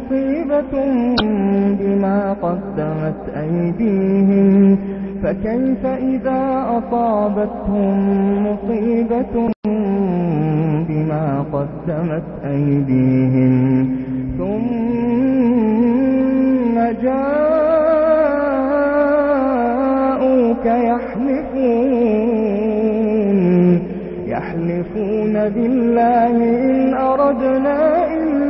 مصيبة بما قدمت أيديهم، فكيف إذا أصابتهم مصيبة بما قدمت أيديهم؟ ثم جاءوك يحلفون يحلفون بالله إن أردنا إلا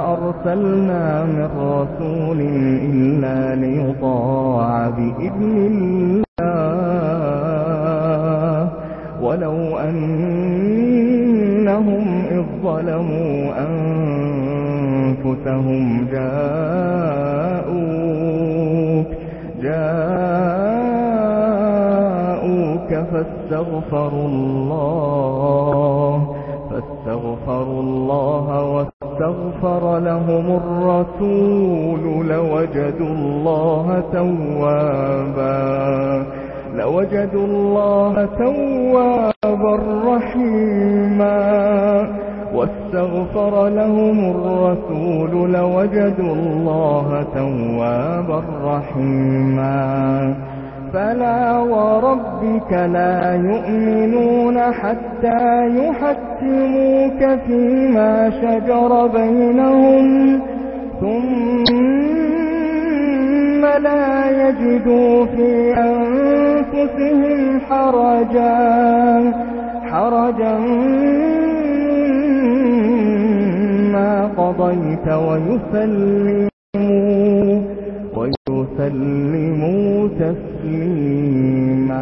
أرسلنا من رسول إلا ليطاع بإذن الله. ولو أنهم إذ ظلموا أنفسهم جاءوك جاءوك فاستغفروا الله. واستغفر لهم الرسول لوجدوا الله توابا، لوجدوا الله توابا رحيما. واستغفر لهم الرسول لوجدوا الله توابا رحيما. فلا وربك لا يؤمنون حتى يحكموك فيما شجر بينهم ثم لا يجدوا في أنفسهم حرجا حرجا ما قضيت ويسلموا وسلموا تسليما.